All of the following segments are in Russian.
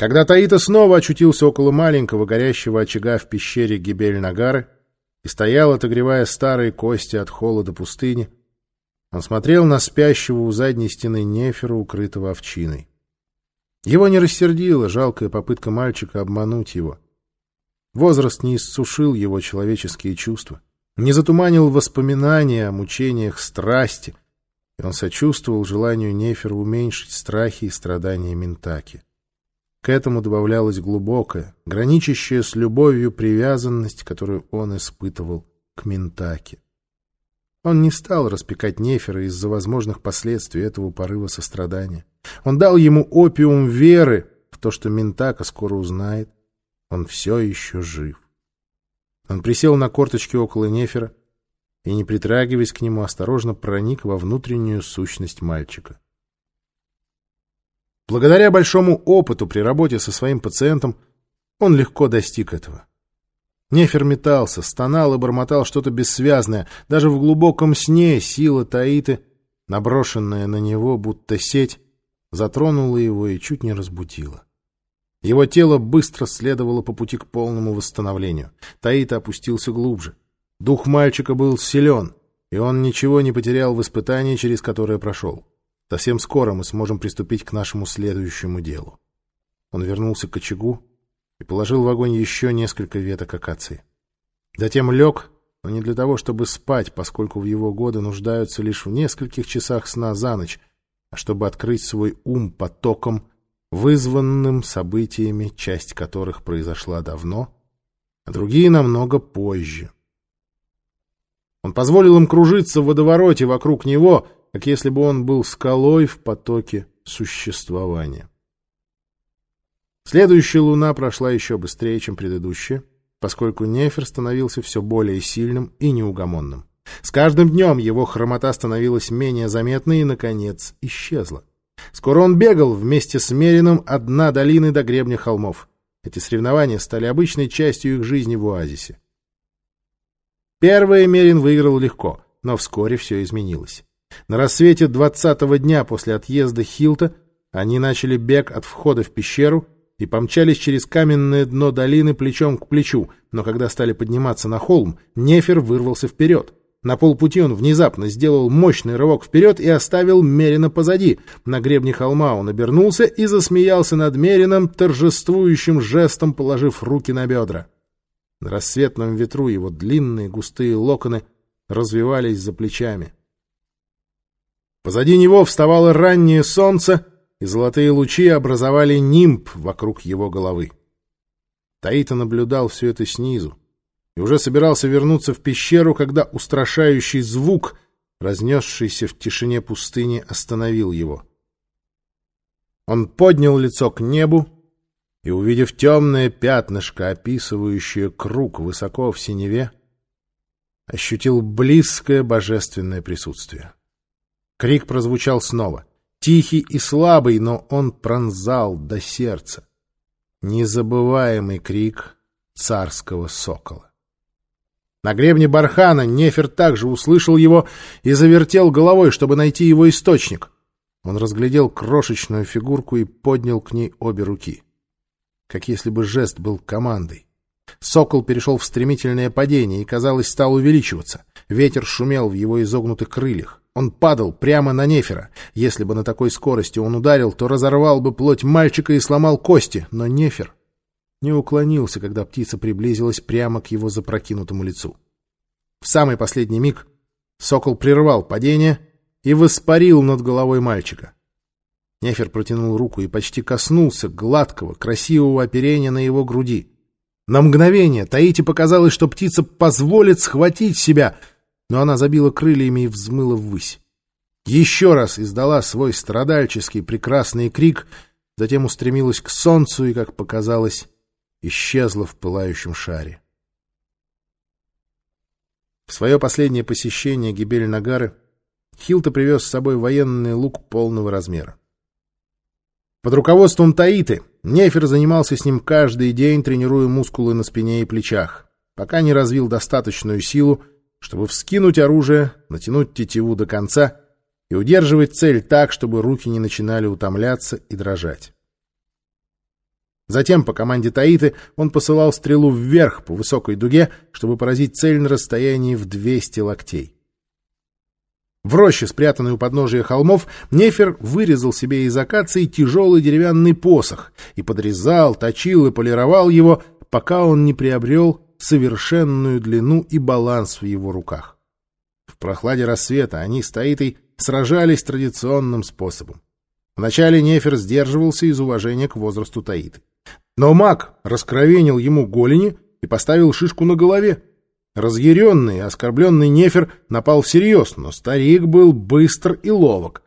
Когда Таита снова очутился около маленького горящего очага в пещере Гибель-Нагары и стоял, отогревая старые кости от холода пустыни, он смотрел на спящего у задней стены Нефера, укрытого овчиной. Его не рассердила жалкая попытка мальчика обмануть его. Возраст не иссушил его человеческие чувства, не затуманил воспоминания о мучениях страсти, и он сочувствовал желанию Нефера уменьшить страхи и страдания Ментаки. К этому добавлялась глубокая, граничащая с любовью привязанность, которую он испытывал к Ментаке. Он не стал распекать Нефера из-за возможных последствий этого порыва сострадания. Он дал ему опиум веры в то, что Ментака скоро узнает. Он все еще жив. Он присел на корточки около Нефера и, не притрагиваясь к нему, осторожно проник во внутреннюю сущность мальчика. Благодаря большому опыту при работе со своим пациентом он легко достиг этого. Нефер метался, стонал и бормотал что-то бессвязное. Даже в глубоком сне сила Таиты, наброшенная на него, будто сеть, затронула его и чуть не разбудила. Его тело быстро следовало по пути к полному восстановлению. Таита опустился глубже. Дух мальчика был силен, и он ничего не потерял в испытании, через которое прошел. Совсем скоро мы сможем приступить к нашему следующему делу. Он вернулся к очагу и положил в огонь еще несколько веток акации. Затем лег, но не для того, чтобы спать, поскольку в его годы нуждаются лишь в нескольких часах сна за ночь, а чтобы открыть свой ум потоком, вызванным событиями, часть которых произошла давно, а другие намного позже. Он позволил им кружиться в водовороте вокруг него — как если бы он был скалой в потоке существования. Следующая луна прошла еще быстрее, чем предыдущая, поскольку Нефер становился все более сильным и неугомонным. С каждым днем его хромота становилась менее заметной и, наконец, исчезла. Скоро он бегал вместе с Мерином от дна долины до гребня холмов. Эти соревнования стали обычной частью их жизни в оазисе. Первое Мерин выиграл легко, но вскоре все изменилось. На рассвете двадцатого дня после отъезда Хилта они начали бег от входа в пещеру и помчались через каменное дно долины плечом к плечу, но когда стали подниматься на холм, Нефер вырвался вперед. На полпути он внезапно сделал мощный рывок вперед и оставил Мерина позади. На гребне холма он обернулся и засмеялся над Мерином, торжествующим жестом положив руки на бедра. На рассветном ветру его длинные густые локоны развивались за плечами. Позади него вставало раннее солнце, и золотые лучи образовали нимб вокруг его головы. Таита наблюдал все это снизу и уже собирался вернуться в пещеру, когда устрашающий звук, разнесшийся в тишине пустыни, остановил его. Он поднял лицо к небу и, увидев темное пятнышко, описывающее круг высоко в синеве, ощутил близкое божественное присутствие. Крик прозвучал снова. Тихий и слабый, но он пронзал до сердца. Незабываемый крик царского сокола. На гребне бархана Нефер также услышал его и завертел головой, чтобы найти его источник. Он разглядел крошечную фигурку и поднял к ней обе руки. Как если бы жест был командой. Сокол перешел в стремительное падение и, казалось, стал увеличиваться. Ветер шумел в его изогнутых крыльях. Он падал прямо на Нефера. Если бы на такой скорости он ударил, то разорвал бы плоть мальчика и сломал кости. Но Нефер не уклонился, когда птица приблизилась прямо к его запрокинутому лицу. В самый последний миг сокол прервал падение и воспарил над головой мальчика. Нефер протянул руку и почти коснулся гладкого, красивого оперения на его груди. На мгновение Таити показалось, что птица позволит схватить себя — но она забила крыльями и взмыла ввысь. Еще раз издала свой страдальческий прекрасный крик, затем устремилась к солнцу и, как показалось, исчезла в пылающем шаре. В свое последнее посещение гибель Нагары Хилта привез с собой военный лук полного размера. Под руководством Таиты Нефер занимался с ним каждый день, тренируя мускулы на спине и плечах, пока не развил достаточную силу, чтобы вскинуть оружие, натянуть тетиву до конца и удерживать цель так, чтобы руки не начинали утомляться и дрожать. Затем, по команде Таиты, он посылал стрелу вверх по высокой дуге, чтобы поразить цель на расстоянии в 200 локтей. В роще, спрятанной у подножия холмов, Нефер вырезал себе из акации тяжелый деревянный посох и подрезал, точил и полировал его, пока он не приобрел совершенную длину и баланс в его руках. В прохладе рассвета они с Таитой сражались традиционным способом. Вначале Нефер сдерживался из уважения к возрасту Таиты. Но маг раскровенил ему голени и поставил шишку на голове. Разъяренный и оскорбленный Нефер напал всерьез, но старик был быстр и ловок.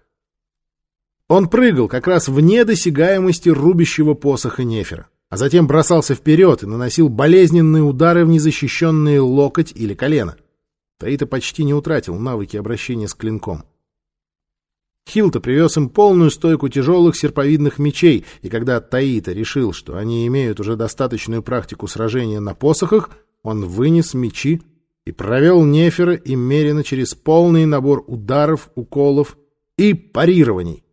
Он прыгал как раз вне досягаемости рубящего посоха Нефера, а затем бросался вперед и наносил болезненные удары в незащищенные локоть или колено. Таита почти не утратил навыки обращения с клинком. Хилта привез им полную стойку тяжелых серповидных мечей, и когда Таита решил, что они имеют уже достаточную практику сражения на посохах, он вынес мечи и провел Нефера и Мерина через полный набор ударов, уколов и парирований.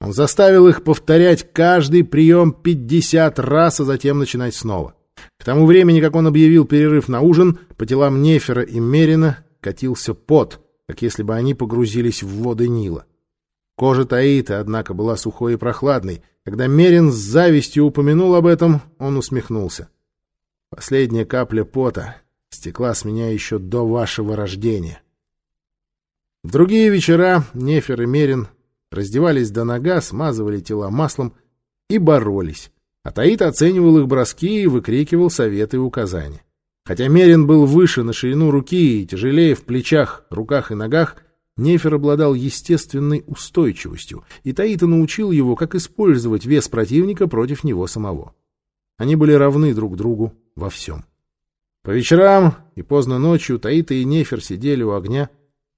Он заставил их повторять каждый прием пятьдесят раз, а затем начинать снова. К тому времени, как он объявил перерыв на ужин, по телам Нефера и Мерина катился пот, как если бы они погрузились в воды Нила. Кожа Таита, однако, была сухой и прохладной. Когда Мерин с завистью упомянул об этом, он усмехнулся. Последняя капля пота стекла с меня еще до вашего рождения. В другие вечера Нефер и Мерин раздевались до нога, смазывали тела маслом и боролись. А оценивал их броски и выкрикивал советы и указания. Хотя Мерин был выше на ширину руки и тяжелее в плечах, руках и ногах, Нефер обладал естественной устойчивостью, и Таита научил его, как использовать вес противника против него самого. Они были равны друг другу во всем. По вечерам и поздно ночью Таита и Нефер сидели у огня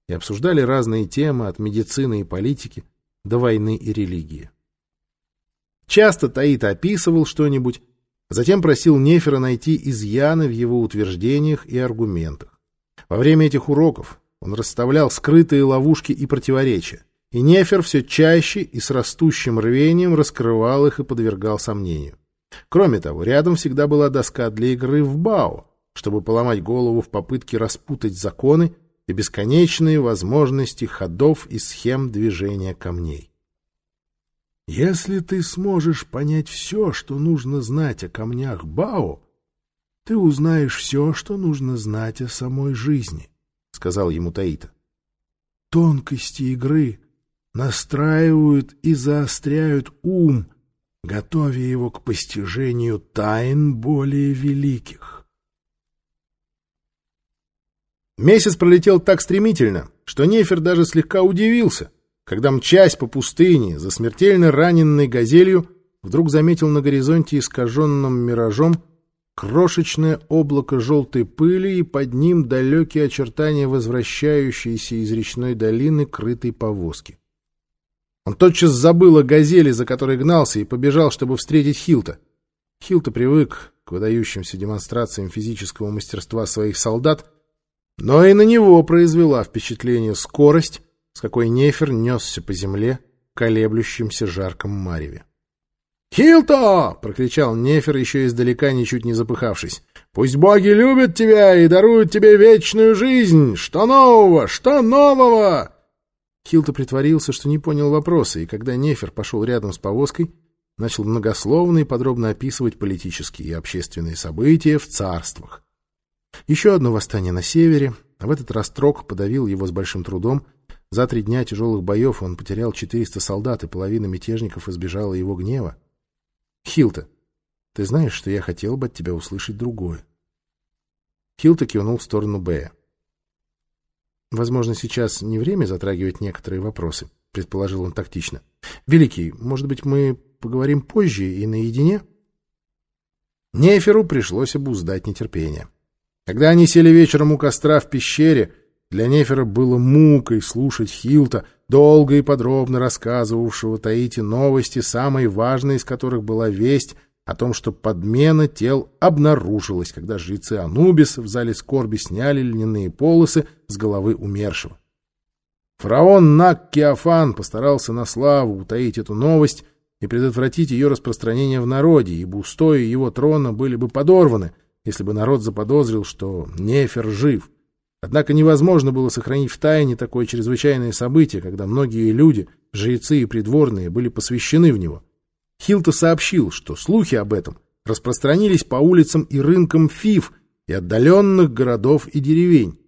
и обсуждали разные темы от медицины и политики до войны и религии. Часто Таита описывал что-нибудь, затем просил Нефера найти изъяны в его утверждениях и аргументах. Во время этих уроков он расставлял скрытые ловушки и противоречия, и Нефер все чаще и с растущим рвением раскрывал их и подвергал сомнению. Кроме того, рядом всегда была доска для игры в бао, чтобы поломать голову в попытке распутать законы и бесконечные возможности ходов и схем движения камней. Если ты сможешь понять все, что нужно знать о камнях Бао, ты узнаешь все, что нужно знать о самой жизни сказал ему Таита. Тонкости игры настраивают и заостряют ум, готовя его к постижению тайн более великих. Месяц пролетел так стремительно, что Нефер даже слегка удивился, когда, мчась по пустыне за смертельно раненной газелью, вдруг заметил на горизонте искаженным миражом крошечное облако желтой пыли и под ним далекие очертания возвращающейся из речной долины крытой повозки. Он тотчас забыл о газели, за которой гнался, и побежал, чтобы встретить Хилта. Хилта привык к выдающимся демонстрациям физического мастерства своих солдат, но и на него произвела впечатление скорость, с какой Нефер несся по земле в колеблющемся жарком мареве. «Хилто!» — прокричал Нефер, еще издалека, ничуть не запыхавшись. «Пусть боги любят тебя и даруют тебе вечную жизнь! Что нового? Что нового?» Хилто притворился, что не понял вопроса, и когда Нефер пошел рядом с повозкой, начал многословно и подробно описывать политические и общественные события в царствах. Еще одно восстание на севере, в этот раз Трок подавил его с большим трудом. За три дня тяжелых боев он потерял 400 солдат, и половина мятежников избежала его гнева. Хилта, ты знаешь, что я хотел бы от тебя услышать другое. Хилта кивнул в сторону Бэя. Возможно, сейчас не время затрагивать некоторые вопросы, предположил он тактично. Великий, может быть, мы поговорим позже и наедине? Неферу пришлось обуздать нетерпение. Когда они сели вечером у костра в пещере, для Нефера было мукой слушать Хилта, долго и подробно рассказывавшего Таити новости, самой важной из которых была весть о том, что подмена тел обнаружилась, когда жрецы Анубис в зале скорби сняли льняные полосы с головы умершего. Фараон Нак Кеофан постарался на славу утаить эту новость и предотвратить ее распространение в народе, ибо устои его трона были бы подорваны, если бы народ заподозрил, что Нефер жив. Однако невозможно было сохранить в тайне такое чрезвычайное событие, когда многие люди, жрецы и придворные, были посвящены в него. Хилта сообщил, что слухи об этом распространились по улицам и рынкам Фив и отдаленных городов и деревень.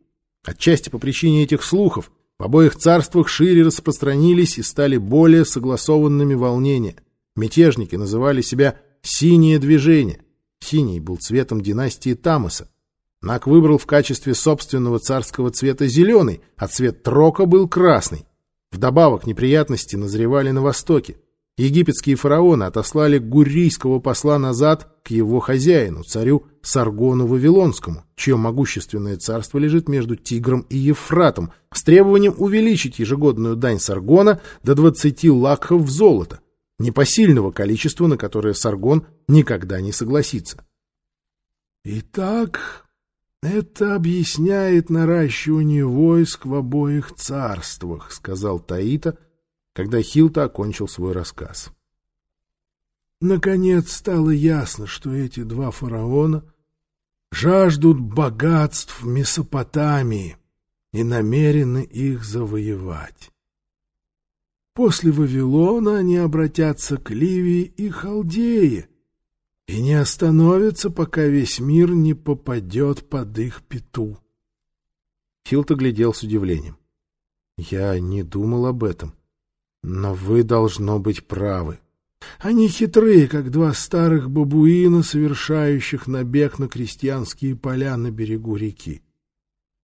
Отчасти по причине этих слухов в обоих царствах шире распространились и стали более согласованными волнения. Мятежники называли себя «синее движение». Синий был цветом династии Тамаса. Нак выбрал в качестве собственного царского цвета зеленый, а цвет Трока был красный. Вдобавок неприятности назревали на востоке. Египетские фараоны отослали гуррийского посла назад к его хозяину, царю Саргону Вавилонскому, чье могущественное царство лежит между Тигром и Евфратом, с требованием увеличить ежегодную дань Саргона до 20 лакхов золота, непосильного количества, на которое Саргон никогда не согласится. Итак, это объясняет наращивание войск в обоих царствах, сказал Таита, когда Хилта окончил свой рассказ. Наконец стало ясно, что эти два фараона жаждут богатств Месопотамии и намерены их завоевать. После Вавилона они обратятся к Ливии и Халдее и не остановятся, пока весь мир не попадет под их пету. Хилта глядел с удивлением. — Я не думал об этом. Но вы, должно быть, правы. Они хитрые, как два старых бабуина, совершающих набег на крестьянские поля на берегу реки.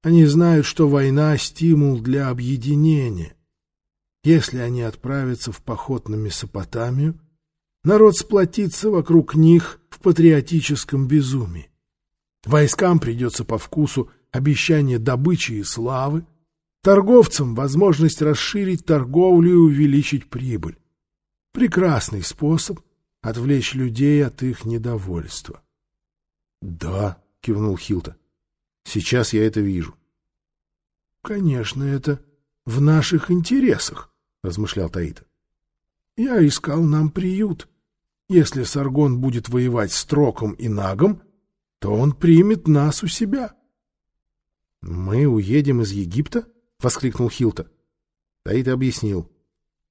Они знают, что война — стимул для объединения. Если они отправятся в поход на Месопотамию, народ сплотится вокруг них в патриотическом безумии. Войскам придется по вкусу обещание добычи и славы, торговцам возможность расширить торговлю и увеличить прибыль. Прекрасный способ отвлечь людей от их недовольства. — Да, — кивнул Хилта, — сейчас я это вижу. — Конечно, это в наших интересах. — размышлял Таита. «Я искал нам приют. Если Саргон будет воевать с Троком и Нагом, то он примет нас у себя». «Мы уедем из Египта?» — воскликнул Хилта. Таита объяснил.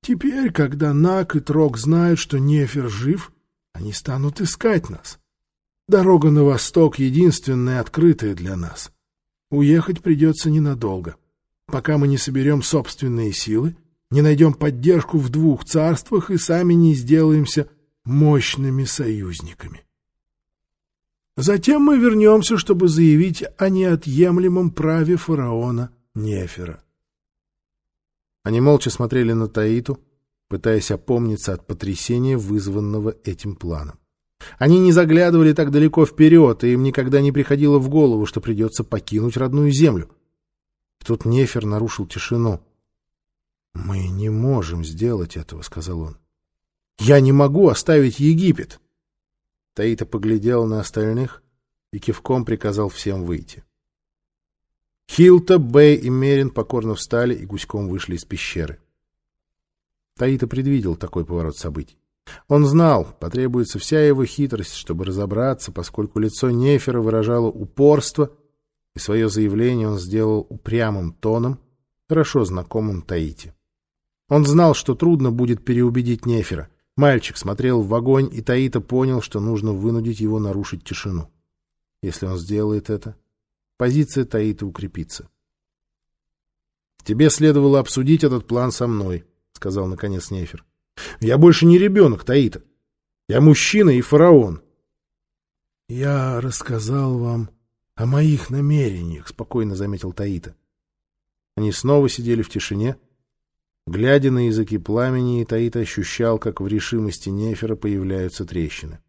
«Теперь, когда Наг и Трок знают, что Нефер жив, они станут искать нас. Дорога на восток — единственная открытая для нас. Уехать придется ненадолго. Пока мы не соберем собственные силы, не найдем поддержку в двух царствах и сами не сделаемся мощными союзниками. Затем мы вернемся, чтобы заявить о неотъемлемом праве фараона Нефера. Они молча смотрели на Таиту, пытаясь опомниться от потрясения, вызванного этим планом. Они не заглядывали так далеко вперед, и им никогда не приходило в голову, что придется покинуть родную землю. И тут Нефер нарушил тишину. «Мы не можем сделать этого», — сказал он. «Я не могу оставить Египет!» Таита поглядел на остальных и кивком приказал всем выйти. Хилта, Бэй и Мерин покорно встали и гуськом вышли из пещеры. Таита предвидел такой поворот событий. Он знал, потребуется вся его хитрость, чтобы разобраться, поскольку лицо Нефера выражало упорство, и свое заявление он сделал упрямым тоном, хорошо знакомым Таите. Он знал, что трудно будет переубедить Нефера. Мальчик смотрел в огонь, и Таита понял, что нужно вынудить его нарушить тишину. Если он сделает это, позиция Таита укрепится. «Тебе следовало обсудить этот план со мной», — сказал наконец Нефер. «Я больше не ребенок, Таита. Я мужчина и фараон». «Я рассказал вам о моих намерениях», — спокойно заметил Таита. Они снова сидели в тишине, — Глядя на языки пламени, Таит ощущал, как в решимости Нефера появляются трещины.